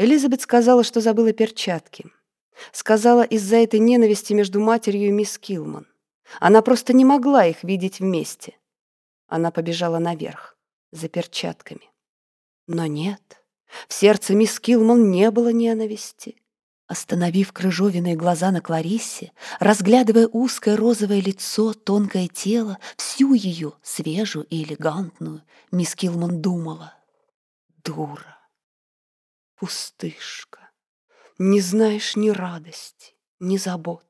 Элизабет сказала, что забыла перчатки. Сказала из-за этой ненависти между матерью и мисс Килман. Она просто не могла их видеть вместе. Она побежала наверх, за перчатками. Но нет, в сердце мисс Килман не было ненависти. Остановив крыжовенные глаза на Клариссе, разглядывая узкое розовое лицо, тонкое тело, всю ее, свежую и элегантную, мисс Килман думала. Дура, пустышка, не знаешь ни радости, ни забот,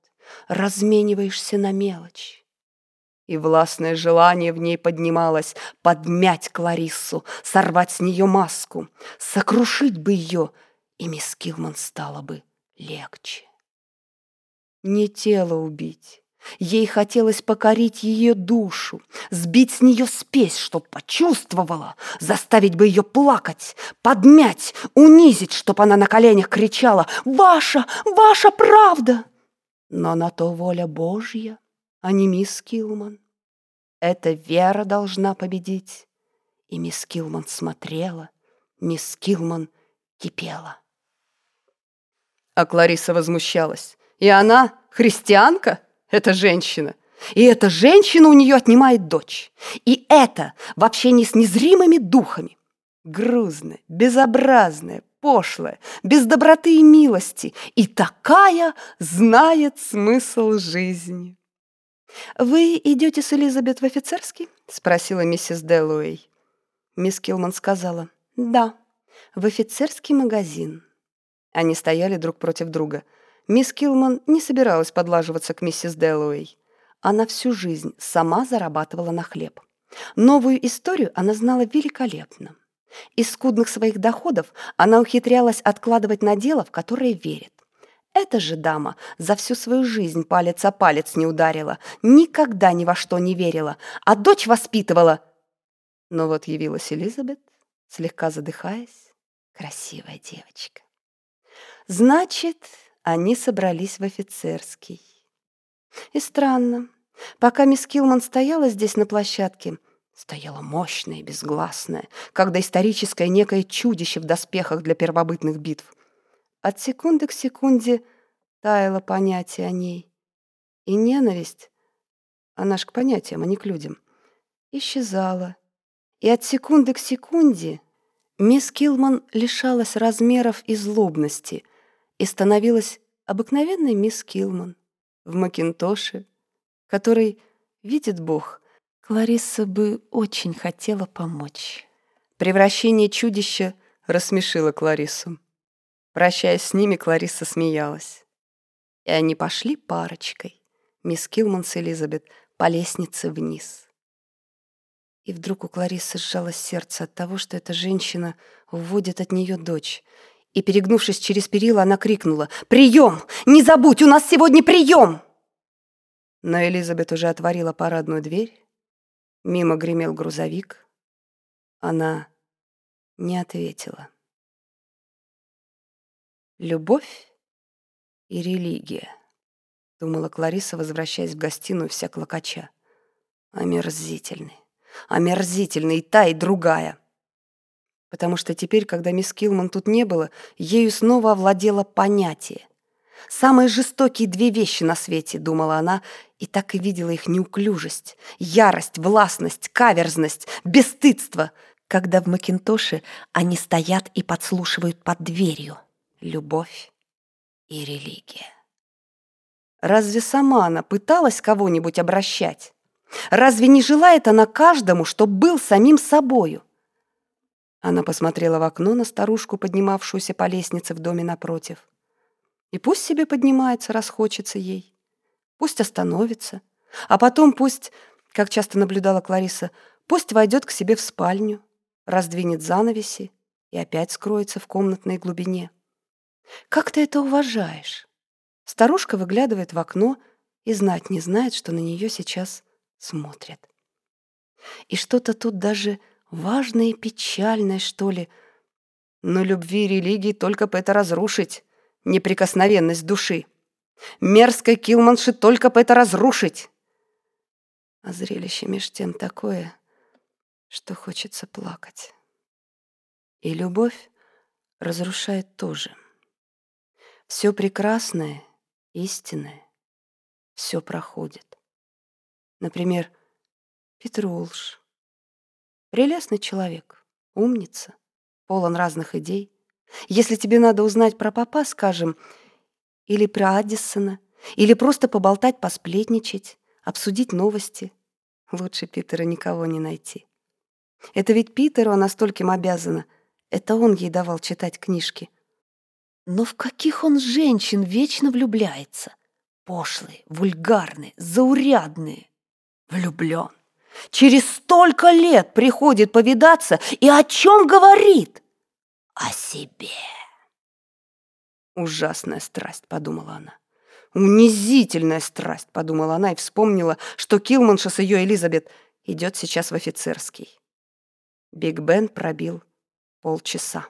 размениваешься на мелочь. И властное желание в ней поднималось подмять Клариссу, сорвать с нее маску, сокрушить бы ее, и мисс Килман стала бы легче. Не тело убить. Ей хотелось покорить ее душу, сбить с нее спесь, чтоб почувствовала, заставить бы ее плакать, подмять, унизить, чтоб она на коленях кричала «Ваша, ваша правда!» Но на то воля Божья, а не мисс Килман. Эта вера должна победить. И мисс Килман смотрела, мисс Килман кипела. А Клариса возмущалась. И она христианка? Эта женщина. И эта женщина у нее отнимает дочь. И это в общении с незримыми духами. Грузная, безобразная, пошлая, без доброты и милости. И такая знает смысл жизни. «Вы идете с Элизабет в офицерский?» — спросила миссис Дэллоуэй. Мисс Килман сказала, «Да, в офицерский магазин». Они стояли друг против друга. Мисс Килман не собиралась подлаживаться к миссис Дэллоуэй. Она всю жизнь сама зарабатывала на хлеб. Новую историю она знала великолепно. Из скудных своих доходов она ухитрялась откладывать на дело, в которое верит. Эта же дама за всю свою жизнь палец о палец не ударила, никогда ни во что не верила, а дочь воспитывала. Но вот явилась Элизабет, слегка задыхаясь, красивая девочка. Значит, они собрались в офицерский. И странно, пока мисс Килман стояла здесь на площадке, стояла мощная, безгласная, как доисторическое некое чудище в доспехах для первобытных битв. От секунды к секунде таяло понятие о ней. И ненависть, она ж к понятиям, а не к людям, исчезала. И от секунды к секунде мисс Килман лишалась размеров и злобности, и становилась обыкновенной мисс Килман в Макинтоше, который, видит Бог, Кларисса бы очень хотела помочь. Превращение чудища рассмешило Клариссу. Прощаясь с ними, Кларисса смеялась. И они пошли парочкой, мисс Килман с Элизабет, по лестнице вниз. И вдруг у Клариссы сжалось сердце от того, что эта женщина уводит от нее дочь, и, перегнувшись через перила, она крикнула «Прием! Не забудь, у нас сегодня прием!» Но Элизабет уже отворила парадную дверь. Мимо гремел грузовик. Она не ответила. «Любовь и религия», — думала Клариса, возвращаясь в гостиную вся клокоча. «Омерзительный, омерзительный и та, и другая» потому что теперь, когда мисс Килман тут не было, ею снова овладело понятие. «Самые жестокие две вещи на свете», — думала она, и так и видела их неуклюжесть, ярость, властность, каверзность, бесстыдство, когда в Макинтоше они стоят и подслушивают под дверью. Любовь и религия. Разве сама она пыталась кого-нибудь обращать? Разве не желает она каждому, чтоб был самим собою? Она посмотрела в окно на старушку, поднимавшуюся по лестнице в доме напротив. И пусть себе поднимается, расхочется ей. Пусть остановится. А потом пусть, как часто наблюдала Клариса, пусть войдет к себе в спальню, раздвинет занавеси и опять скроется в комнатной глубине. Как ты это уважаешь? Старушка выглядывает в окно и знать не знает, что на нее сейчас смотрят. И что-то тут даже важное и печальное, что ли. Но любви и религии только бы это разрушить, неприкосновенность души. Мерзкой Килманши только бы это разрушить. А зрелище меж тем такое, что хочется плакать. И любовь разрушает тоже. Все прекрасное, истинное, все проходит. Например, Петрулш. Прелестный человек, умница, полон разных идей. Если тебе надо узнать про папа, скажем, или про Аддисона, или просто поболтать, посплетничать, обсудить новости, лучше Питера никого не найти. Это ведь Питеру она стольким обязана. Это он ей давал читать книжки. Но в каких он женщин вечно влюбляется? Пошлые, вульгарные, заурядные. Влюблен. Через столько лет приходит повидаться и о чем говорит? О себе. Ужасная страсть, подумала она. Унизительная страсть, подумала она и вспомнила, что Килманша с ее Элизабет идет сейчас в офицерский. Биг Бен пробил полчаса.